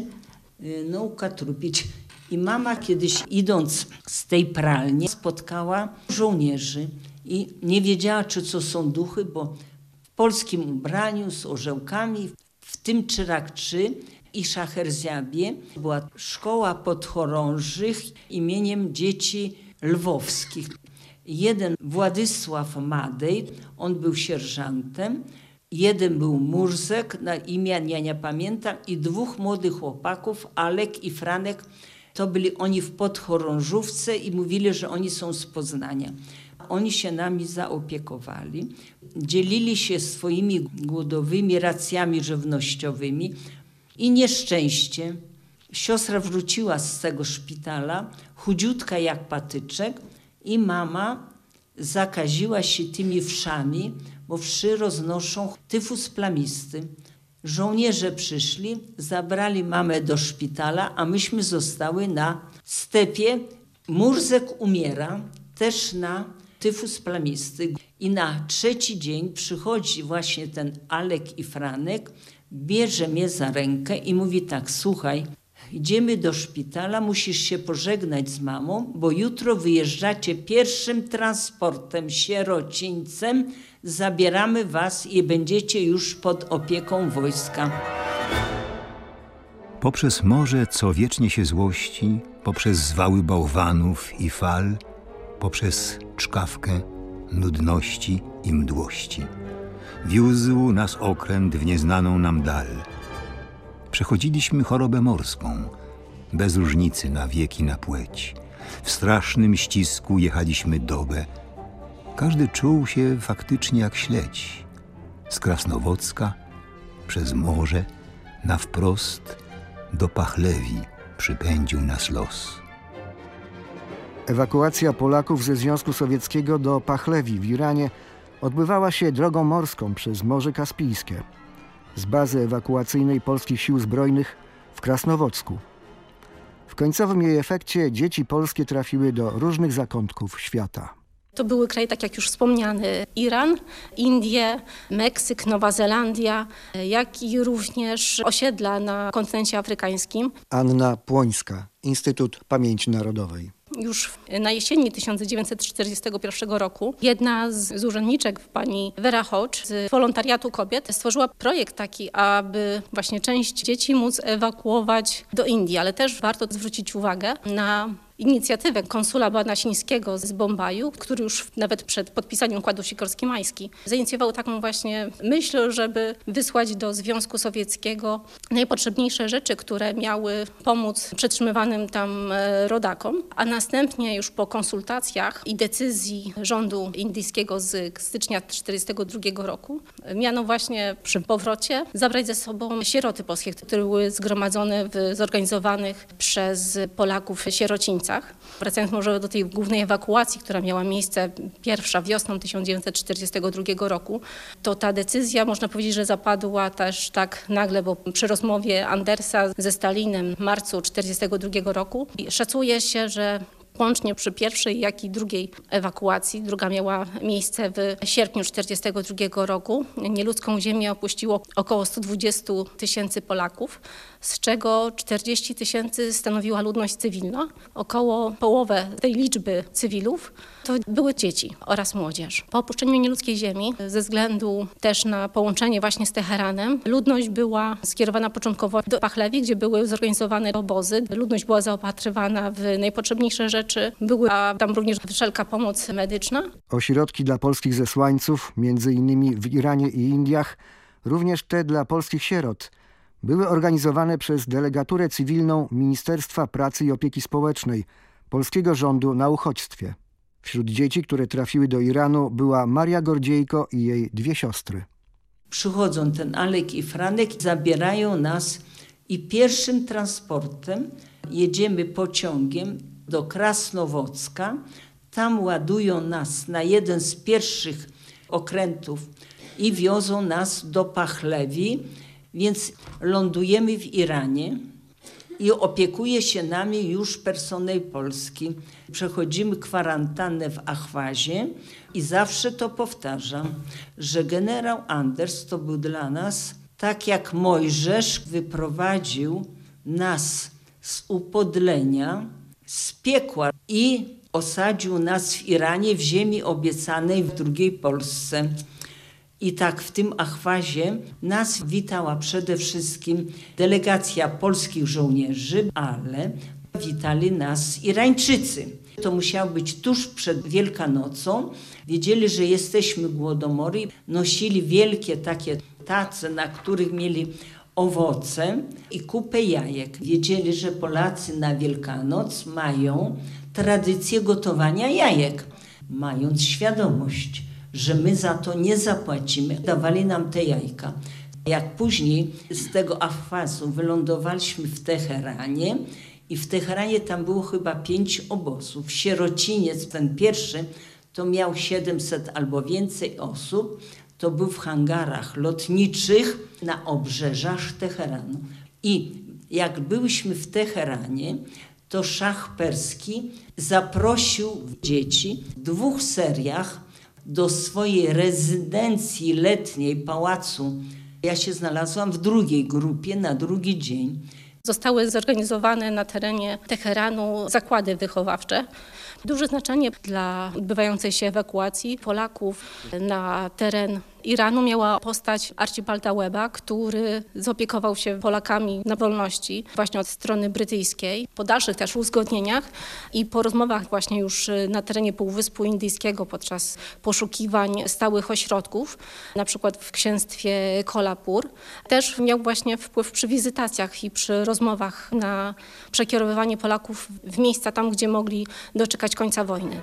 y, no, ukatrupić. I mama kiedyś idąc z tej pralni spotkała żołnierzy i nie wiedziała, czy to są duchy, bo w polskim ubraniu z orzełkami, w tym Czyrak-3 i Szacherziabie była szkoła podchorążych imieniem dzieci lwowskich. Jeden Władysław Madej, on był sierżantem, jeden był Murzek, na imię ja nie pamiętam, i dwóch młodych chłopaków, Alek i Franek, to byli oni w podchorążówce i mówili, że oni są z Poznania. Oni się nami zaopiekowali, dzielili się swoimi głodowymi racjami żywnościowymi i nieszczęście. Siostra wróciła z tego szpitala, chudziutka jak patyczek i mama zakaziła się tymi wszami, bo wszy roznoszą tyfus plamisty. Żołnierze przyszli, zabrali mamę do szpitala, a myśmy zostały na stepie. Murzek umiera też na tyfus plamisty. I na trzeci dzień przychodzi właśnie ten Alek i Franek, bierze mnie za rękę i mówi tak, słuchaj, idziemy do szpitala, musisz się pożegnać z mamą, bo jutro wyjeżdżacie pierwszym transportem sierocińcem, zabieramy was i będziecie już pod opieką wojska. Poprzez morze, co wiecznie się złości, poprzez zwały bałwanów i fal, poprzez czkawkę nudności i mdłości. Wiózł nas okręt w nieznaną nam dal. Przechodziliśmy chorobę morską, bez różnicy na wieki na płeć. W strasznym ścisku jechaliśmy dobę. Każdy czuł się faktycznie jak śledź. Z Krasnowocka, przez morze, na wprost, do Pachlewi przypędził nas los. Ewakuacja Polaków ze Związku Sowieckiego do Pachlewi w Iranie odbywała się drogą morską przez Morze Kaspijskie z bazy ewakuacyjnej polskich sił zbrojnych w Krasnowocku. W końcowym jej efekcie dzieci polskie trafiły do różnych zakątków świata. To były kraje, tak jak już wspomniany, Iran, Indie, Meksyk, Nowa Zelandia, jak i również osiedla na kontynencie afrykańskim. Anna Płońska, Instytut Pamięci Narodowej już na jesieni 1941 roku jedna z, z urzędniczek, pani Vera Hodge z wolontariatu kobiet stworzyła projekt taki, aby właśnie część dzieci móc ewakuować do Indii, ale też warto zwrócić uwagę na inicjatywę konsula Banasińskiego z Bombaju, który już nawet przed podpisaniem układu Sikorski-Majski zainicjował taką właśnie myśl, żeby wysłać do Związku Sowieckiego najpotrzebniejsze rzeczy, które miały pomóc przetrzymywanym tam e, rodakom, a następnie już po konsultacjach i decyzji rządu indyjskiego z stycznia 1942 roku miano właśnie przy powrocie zabrać ze sobą sieroty polskie, które były zgromadzone w zorganizowanych przez Polaków sierocińcach. Wracając może do tej głównej ewakuacji, która miała miejsce pierwsza wiosną 1942 roku, to ta decyzja można powiedzieć, że zapadła też tak nagle, bo przy rozmowie Andersa ze Stalinem w marcu 1942 roku szacuje się, że Łącznie przy pierwszej, jak i drugiej ewakuacji, druga miała miejsce w sierpniu 1942 roku. Nieludzką ziemię opuściło około 120 tysięcy Polaków, z czego 40 tysięcy stanowiła ludność cywilna. Około połowę tej liczby cywilów to były dzieci oraz młodzież. Po opuszczeniu nieludzkiej ziemi, ze względu też na połączenie właśnie z Teheranem, ludność była skierowana początkowo do Pachlewi, gdzie były zorganizowane obozy. Ludność była zaopatrywana w najpotrzebniejsze rzeczy. Była tam również wszelka pomoc medyczna. Ośrodki dla polskich zesłańców, między innymi w Iranie i Indiach, również te dla polskich sierot, były organizowane przez delegaturę cywilną Ministerstwa Pracy i Opieki Społecznej polskiego rządu na uchodźstwie. Wśród dzieci, które trafiły do Iranu była Maria Gordziejko i jej dwie siostry. Przychodzą ten Alek i Franek, zabierają nas i pierwszym transportem jedziemy pociągiem do Krasnowocka. Tam ładują nas na jeden z pierwszych okrętów i wiozą nas do Pachlewi, więc lądujemy w Iranie. i opiekuje się nami już personel polski. Przechodzimy kwarantannę w Achwazie i zawsze to powtarzam, że generał Anders to był dla nas tak jak Mojżesz wyprowadził nas z upodlenia, z piekła i osadził nas w Iranie, w ziemi obiecanej w drugiej Polsce. I tak w tym achwazie nas witała przede wszystkim delegacja polskich żołnierzy, ale witali nas Irańczycy. To musiało być tuż przed Wielkanocą. Wiedzieli, że jesteśmy głodomory. Nosili wielkie takie tace, na których mieli owoce i kupę jajek. Wiedzieli, że Polacy na Wielkanoc mają tradycję gotowania jajek. Mając świadomość, że my za to nie zapłacimy, dawali nam te jajka. Jak później z tego Afwasu wylądowaliśmy w Teheranie i w Teheranie tam było chyba pięć obozów. Sierociniec, ten pierwszy, to miał 700 albo więcej osób. To był w hangarach lotniczych na obrzeżach Teheranu. I jak byliśmy w Teheranie, to szach perski zaprosił dzieci w dwóch seriach do swojej rezydencji letniej, pałacu. Ja się znalazłam w drugiej grupie na drugi dzień. Zostały zorganizowane na terenie Teheranu zakłady wychowawcze. Duże znaczenie dla odbywającej się ewakuacji Polaków na teren Iranu miała postać Archibalda Weba, który zaopiekował się Polakami na wolności właśnie od strony brytyjskiej. Po dalszych też uzgodnieniach i po rozmowach właśnie już na terenie Półwyspu Indyjskiego podczas poszukiwań stałych ośrodków, na przykład w księstwie Kolapur, też miał właśnie wpływ przy wizytacjach i przy rozmowach na przekierowywanie Polaków w miejsca tam, gdzie mogli doczekać końca wojny.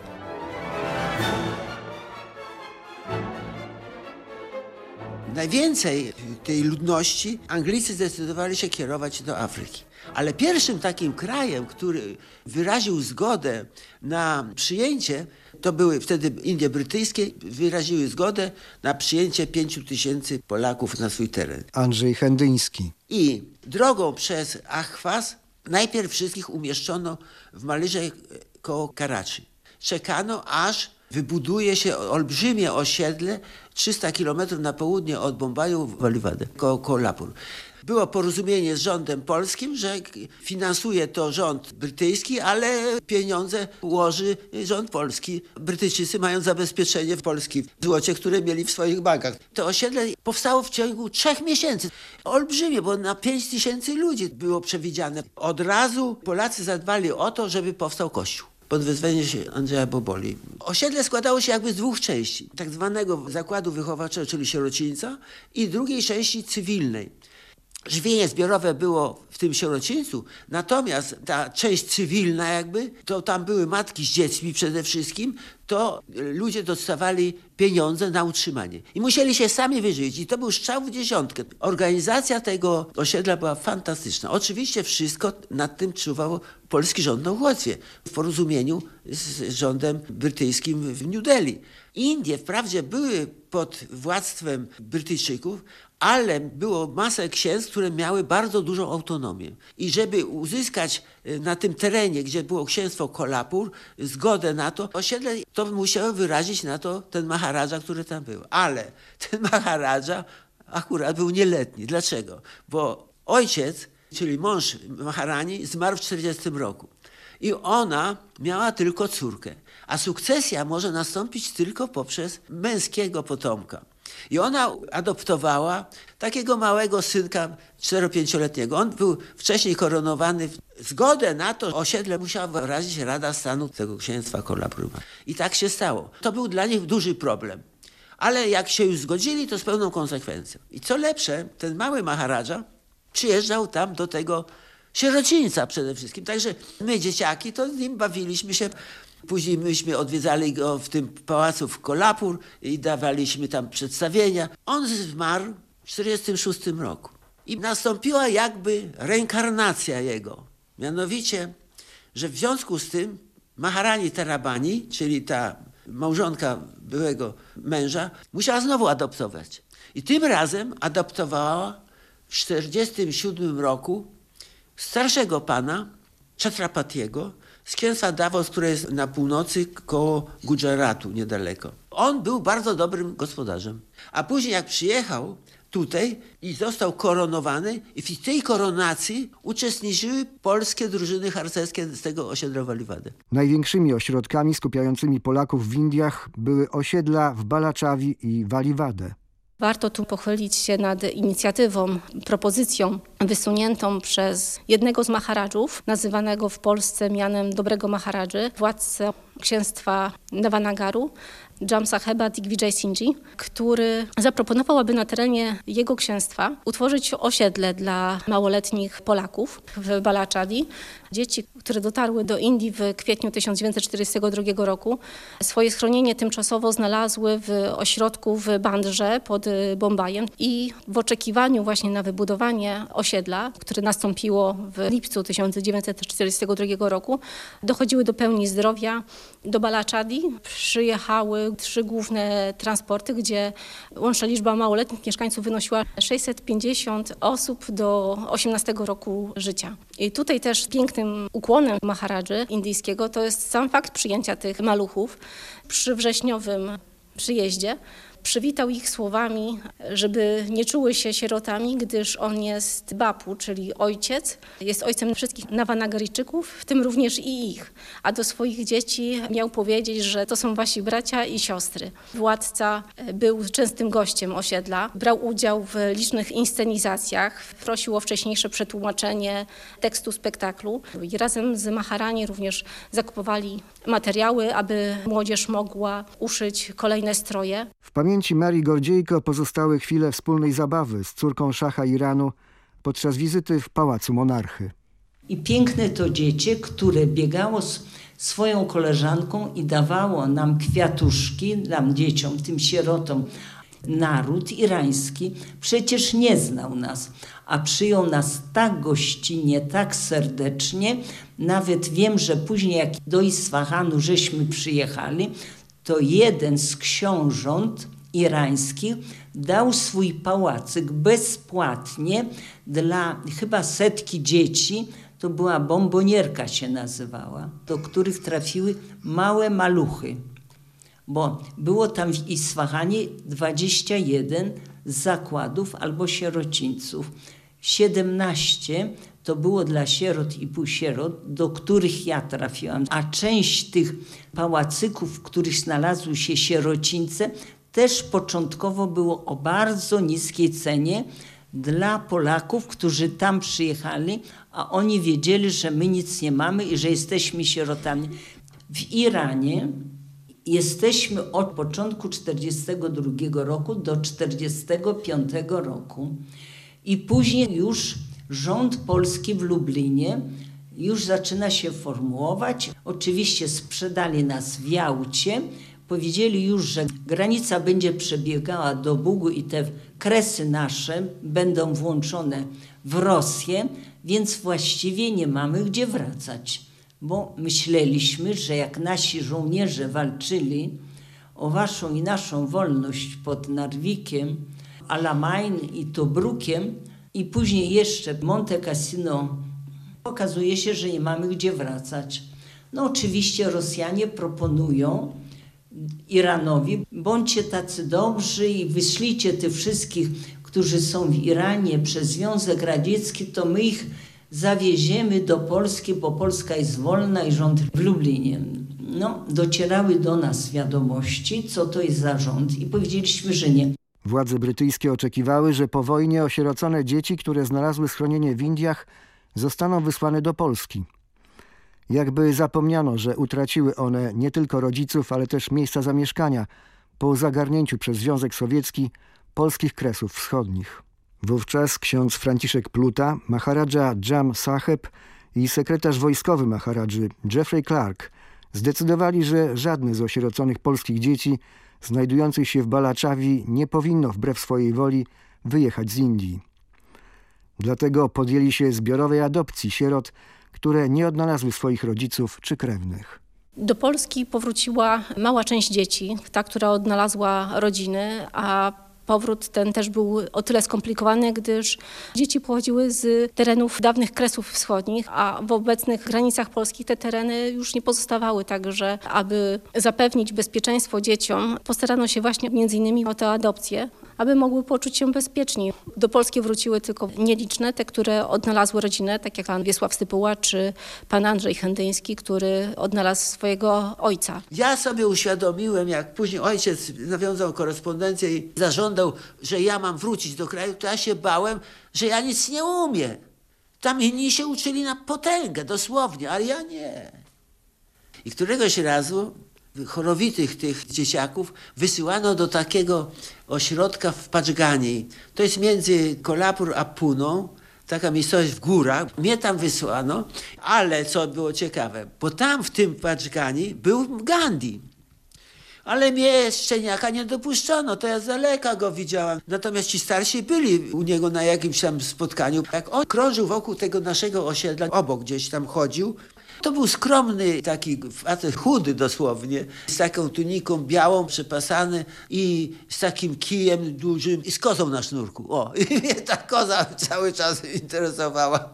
Najwięcej tej ludności Anglicy zdecydowali się kierować do Afryki. Ale pierwszym takim krajem, który wyraził zgodę na przyjęcie, to były wtedy Indie Brytyjskie, wyraziły zgodę na przyjęcie pięciu tysięcy Polaków na swój teren. Andrzej Hendyński. I drogą przez Achwas najpierw wszystkich umieszczono w Malirze koło Karachi. Czekano aż wybuduje się olbrzymie osiedle 300 kilometrów na południe od Bombaju w Waliwadę, koło Kolapur. Było porozumienie z rządem polskim, że finansuje to rząd brytyjski, ale pieniądze ułoży rząd polski. Brytyjczycy mają zabezpieczenie w Polski w złocie, które mieli w swoich bankach. To osiedle powstało w ciągu trzech miesięcy. Olbrzymie, bo na 5 tysięcy ludzi było przewidziane. Od razu Polacy zadbali o to, żeby powstał kościół pod wezwaniem się Andrzeja Boboli. Osiedle składało się jakby z dwóch części. Tak zwanego zakładu wychowawczego, czyli sierocińca i drugiej części cywilnej. Żywienie zbiorowe było w tym sierocińcu, natomiast ta część cywilna jakby, to tam były matki z dziećmi przede wszystkim, to ludzie dostawali pieniądze na utrzymanie. I musieli się sami wyżyć. I to był strzał w dziesiątkę. Organizacja tego osiedla była fantastyczna. Oczywiście wszystko nad tym czuwał polski rząd na uchodźstwie w porozumieniu z rządem brytyjskim w New Delhi. Indie wprawdzie były pod władztwem Brytyjczyków, ale było masę księstw, które miały bardzo dużą autonomię. I żeby uzyskać na tym terenie, gdzie było księstwo Kolapur, zgodę na to, osiedle to musiało wyrazić na to ten Maharadża, który tam był. Ale ten Maharadża akurat był nieletni. Dlaczego? Bo ojciec, czyli mąż Maharani, zmarł w 40 roku. I ona miała tylko córkę. A sukcesja może nastąpić tylko poprzez męskiego potomka. I ona adoptowała takiego małego synka 4-5-letniego. On był wcześniej koronowany. Zgodę na to osiedle musiała wyrazić Rada Stanu tego księstwa Kolapruba. I tak się stało. To był dla nich duży problem. Ale jak się już zgodzili, to z pełną konsekwencją. I co lepsze, ten mały Maharadża przyjeżdżał tam do tego sierocińca przede wszystkim. Także my, dzieciaki, to z nim bawiliśmy się. Później myśmy odwiedzali go w tym pałacu w Kolapur i dawaliśmy tam przedstawienia. On zmarł w 1946 roku. I nastąpiła jakby reinkarnacja jego. Mianowicie, że w związku z tym Maharani Tarabani, czyli ta małżonka byłego męża, musiała znowu adoptować. I tym razem adoptowała w 1947 roku starszego pana, Chatrapatiego, z księstwa Davos, które jest na północy koło Gujaratu niedaleko. On był bardzo dobrym gospodarzem. A później jak przyjechał tutaj i został koronowany i w tej koronacji uczestniczyły polskie drużyny harcerskie z tego osiedla Waliwady. Największymi ośrodkami skupiającymi Polaków w Indiach były osiedla w Balaczawi i Waliwadę. Warto tu pochylić się nad inicjatywą, propozycją wysuniętą przez jednego z maharadżów, nazywanego w Polsce mianem dobrego maharadży, władcę księstwa Navanagaru, Jamsaheba Digvijay Singhi, który zaproponował, aby na terenie jego księstwa utworzyć osiedle dla małoletnich Polaków w Balaczadi. Dzieci, które dotarły do Indii w kwietniu 1942 roku, swoje schronienie tymczasowo znalazły w ośrodku w Bandrze pod Bombajem i w oczekiwaniu właśnie na wybudowanie osiedla, które nastąpiło w lipcu 1942 roku, dochodziły do pełni zdrowia. Do Balaczadi przyjechały trzy główne transporty, gdzie łączna liczba małoletnich mieszkańców wynosiła 650 osób do 18 roku życia. I tutaj też pięknym ukłonem Maharadży indyjskiego to jest sam fakt przyjęcia tych maluchów przy wrześniowym przyjeździe przywitał ich słowami, żeby nie czuły się sierotami, gdyż on jest Bapu, czyli ojciec. Jest ojcem wszystkich Nawanagaryjczyków, w tym również i ich. A do swoich dzieci miał powiedzieć, że to są wasi bracia i siostry. Władca był częstym gościem osiedla, brał udział w licznych inscenizacjach, prosił o wcześniejsze przetłumaczenie tekstu spektaklu i razem z Maharani również zakupowali materiały, aby młodzież mogła uszyć kolejne stroje. W pamięci Marii Gordziejko pozostały chwile wspólnej zabawy z córką szacha Iranu podczas wizyty w Pałacu Monarchy. I piękne to dziecię, które biegało z swoją koleżanką i dawało nam kwiatuszki, nam dzieciom, tym sierotom. Naród irański przecież nie znał nas, a przyjął nas tak gościnnie, tak serdecznie. Nawet wiem, że później jak do Isfahanu żeśmy przyjechali, to jeden z książąt irańskich dał swój pałacyk bezpłatnie dla chyba setki dzieci. To była bombonierka się nazywała, do których trafiły małe maluchy. Bo było tam w Isfahanie 21 zakładów albo sierocińców. 17 to było dla sierot i półsierot, do których ja trafiłam. A część tych pałacyków, w których znalazły się sierocińce, też początkowo było o bardzo niskiej cenie dla Polaków, którzy tam przyjechali, a oni wiedzieli, że my nic nie mamy i że jesteśmy sierotami. W Iranie jesteśmy od początku 1942 roku do 1945 roku i później już rząd polski w Lublinie już zaczyna się formułować. Oczywiście sprzedali nas w Jałcie. Powiedzieli już, że granica będzie przebiegała do Bugu i te kresy nasze będą włączone w Rosję, więc właściwie nie mamy gdzie wracać. Bo myśleliśmy, że jak nasi żołnierze walczyli o waszą i naszą wolność pod Narwikiem, Alamain i Tobrukiem, i później jeszcze Monte Cassino, okazuje się, że nie mamy gdzie wracać. No oczywiście Rosjanie proponują Iranowi, bądźcie tacy dobrzy i wyślijcie tych wszystkich, którzy są w Iranie przez Związek Radziecki, to my ich zawieziemy do Polski, bo Polska jest wolna i rząd w Lublinie. No, docierały do nas wiadomości, co to jest za rząd i powiedzieliśmy, że nie. Władze brytyjskie oczekiwały, że po wojnie osierocone dzieci, które znalazły schronienie w Indiach, zostaną wysłane do Polski. Jakby zapomniano, że utraciły one nie tylko rodziców, ale też miejsca zamieszkania po zagarnięciu przez Związek Sowiecki polskich kresów wschodnich. Wówczas ksiądz Franciszek Pluta, Maharadża Jam Saheb i sekretarz wojskowy Maharadży Jeffrey Clark zdecydowali, że żadne z osieroconych polskich dzieci znajdujących się w Balaczawi nie powinno wbrew swojej woli wyjechać z Indii. Dlatego podjęli się zbiorowej adopcji sierot, które nie odnalazły swoich rodziców czy krewnych. Do Polski powróciła mała część dzieci, ta, która odnalazła rodziny, a powrót ten też był o tyle skomplikowany, gdyż dzieci pochodziły z terenów dawnych Kresów Wschodnich, a w obecnych granicach polskich te tereny już nie pozostawały, także aby zapewnić bezpieczeństwo dzieciom, postarano się właśnie między innymi o tę adopcję aby mogły poczuć się bezpieczni. Do Polski wróciły tylko nieliczne, te, które odnalazły rodzinę, tak jak pan Wiesław Stypuła czy pan Andrzej Chędyński, który odnalazł swojego ojca. Ja sobie uświadomiłem, jak później ojciec nawiązał korespondencję i zażądał, że ja mam wrócić do kraju, to ja się bałem, że ja nic nie umiem. Tam inni się uczyli na potęgę, dosłownie, ale ja nie. I któregoś razu chorowitych tych dzieciaków wysyłano do takiego ośrodka w Paczgani. To jest między Kolapur a Puną, taka miejscowość w górach. Mnie tam wysłano, ale co było ciekawe, bo tam w tym Paczgani był Gandhi. Ale mnie szczeniaka nie dopuszczono, to ja z daleka go widziałam. Natomiast ci starsi byli u niego na jakimś tam spotkaniu. Jak on krążył wokół tego naszego osiedla, obok gdzieś tam chodził, to był skromny, taki facet chudy dosłownie, z taką tuniką białą, przepasany i z takim kijem dużym i z kozą na sznurku. O, i mnie ta koza cały czas interesowała.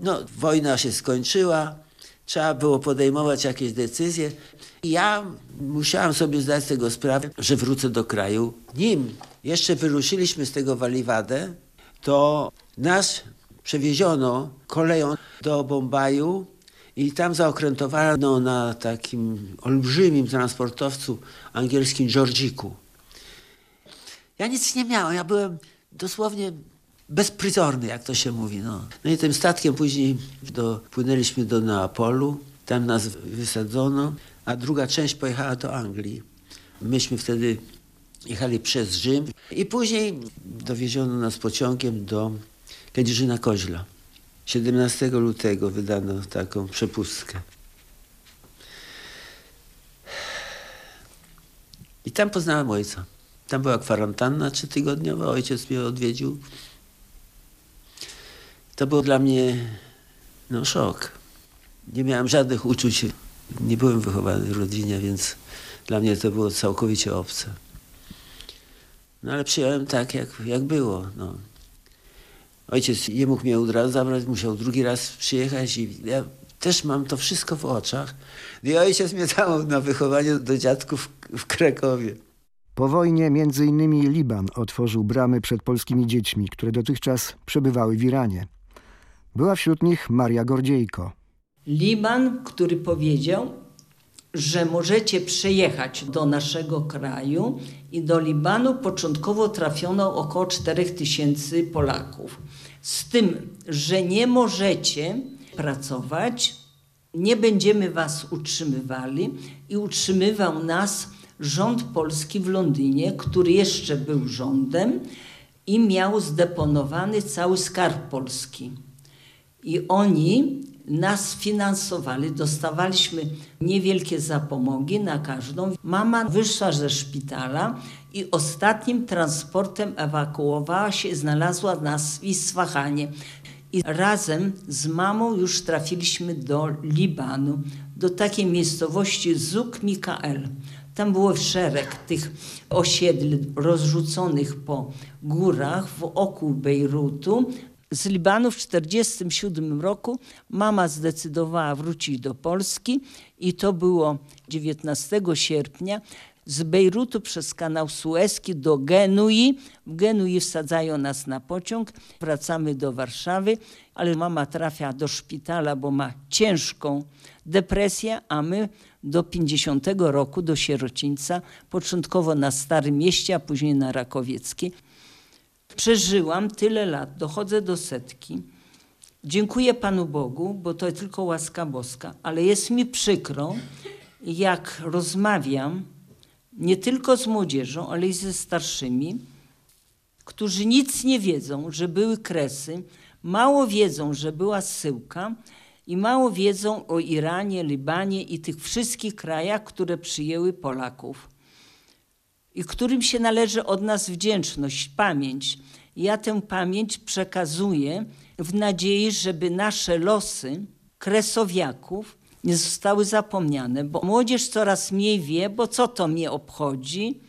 No, wojna się skończyła, trzeba było podejmować jakieś decyzje. I ja musiałam sobie zdać z tego sprawę, że wrócę do kraju. Nim jeszcze wyruszyliśmy z tego Waliwadę, to nas przewieziono koleją do Bombaju i tam zaokrętowano na takim olbrzymim transportowcu angielskim Georgiku. Ja nic nie miałem, ja byłem dosłownie bezpryzorny, jak to się mówi. No, no i tym statkiem później dopłynęliśmy do Neapolu, tam nas wysadzono, a druga część pojechała do Anglii. Myśmy wtedy jechali przez Rzym i później dowieziono nas pociągiem do Kędzierzyna Koźla. 17 lutego wydano taką przepustkę. I tam poznałem ojca. Tam była kwarantanna trzytygodniowa, ojciec mnie odwiedził. To był dla mnie no, szok. Nie miałem żadnych uczuć. Nie byłem wychowany w rodzinie, więc dla mnie to było całkowicie obce. No ale przyjąłem tak, jak, jak było. No. Ojciec nie mógł mnie od razu zabrać, musiał drugi raz przyjechać i ja też mam to wszystko w oczach. I ojciec mnie dał na wychowanie do dziadków w Krakowie. Po wojnie między innymi Liban otworzył bramy przed polskimi dziećmi, które dotychczas przebywały w Iranie. Była wśród nich Maria Gordziejko. Liban, który powiedział, że możecie przejechać do naszego kraju i do Libanu początkowo trafiono około 4000 Polaków. Z tym, że nie możecie pracować, nie będziemy was utrzymywali i utrzymywał nas rząd polski w Londynie, który jeszcze był rządem i miał zdeponowany cały skarb polski. I oni nas finansowali, dostawaliśmy niewielkie zapomogi na każdą. Mama wyszła ze szpitala i ostatnim transportem ewakuowała się, znalazła nas w Isfahanie. I razem z mamą już trafiliśmy do Libanu, do takiej miejscowości Zuk Mikael. Tam było szereg tych osiedli rozrzuconych po górach wokół Bejrutu. Z Libanu w 1947 roku mama zdecydowała wrócić do Polski i to było 19 sierpnia z Bejrutu przez kanał Suezki do Genui. W Genui wsadzają nas na pociąg, wracamy do Warszawy, ale mama trafia do szpitala, bo ma ciężką depresję, a my do 50 roku do sierocińca, początkowo na Starym Mieście, a później na Rakowieckiej. Przeżyłam tyle lat, dochodzę do setki. Dziękuję Panu Bogu, bo to tylko łaska boska, ale jest mi przykro, jak rozmawiam nie tylko z młodzieżą, ale i ze starszymi, którzy nic nie wiedzą, że były kresy, mało wiedzą, że była syłka i mało wiedzą o Iranie, Libanie i tych wszystkich krajach, które przyjęły Polaków i którym się należy od nas wdzięczność, pamięć. Ja tę pamięć przekazuję w nadziei, żeby nasze losy kresowiaków nie zostały zapomniane, bo młodzież coraz mniej wie, bo co to mnie obchodzi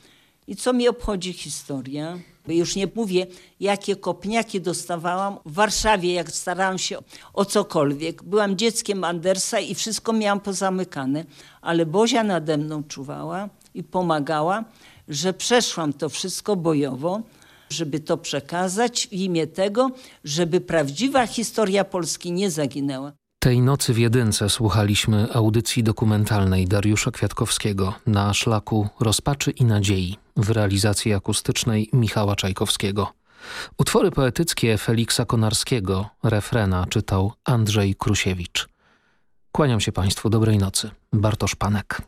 i co mnie obchodzi historia. Już nie mówię, jakie kopniaki dostawałam w Warszawie, jak starałam się o cokolwiek. Byłam dzieckiem Andersa i wszystko miałam pozamykane, ale Bozia nade mną czuwała i pomagała że przeszłam to wszystko bojowo, żeby to przekazać w imię tego, żeby prawdziwa historia Polski nie zaginęła. Tej nocy w Jedynce słuchaliśmy audycji dokumentalnej Dariusza Kwiatkowskiego na szlaku Rozpaczy i Nadziei w realizacji akustycznej Michała Czajkowskiego. Utwory poetyckie Feliksa Konarskiego, refrena czytał Andrzej Krusiewicz. Kłaniam się Państwu, dobrej nocy. Bartosz Panek.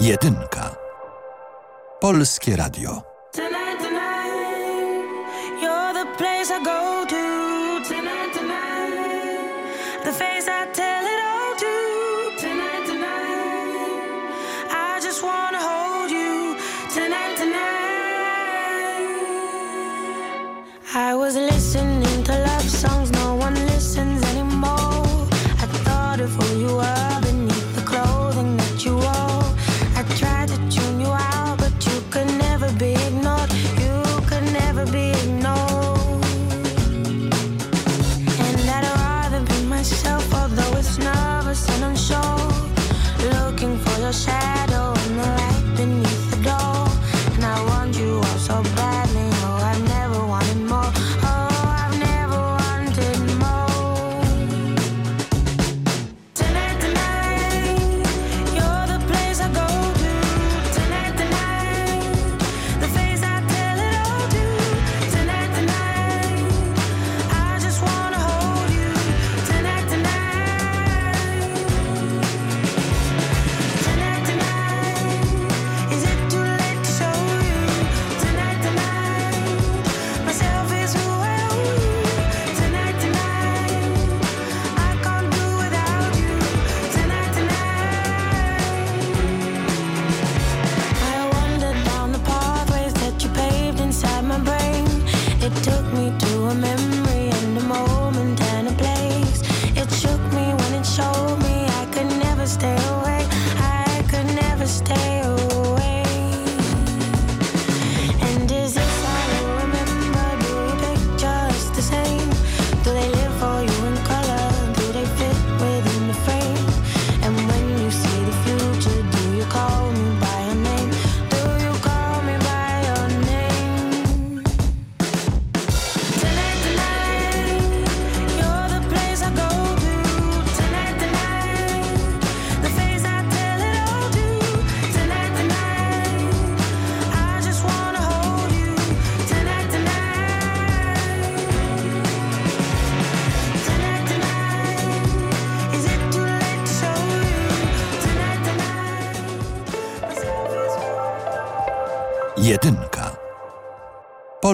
Jedynka. Polskie Radio. Tonight, tonight,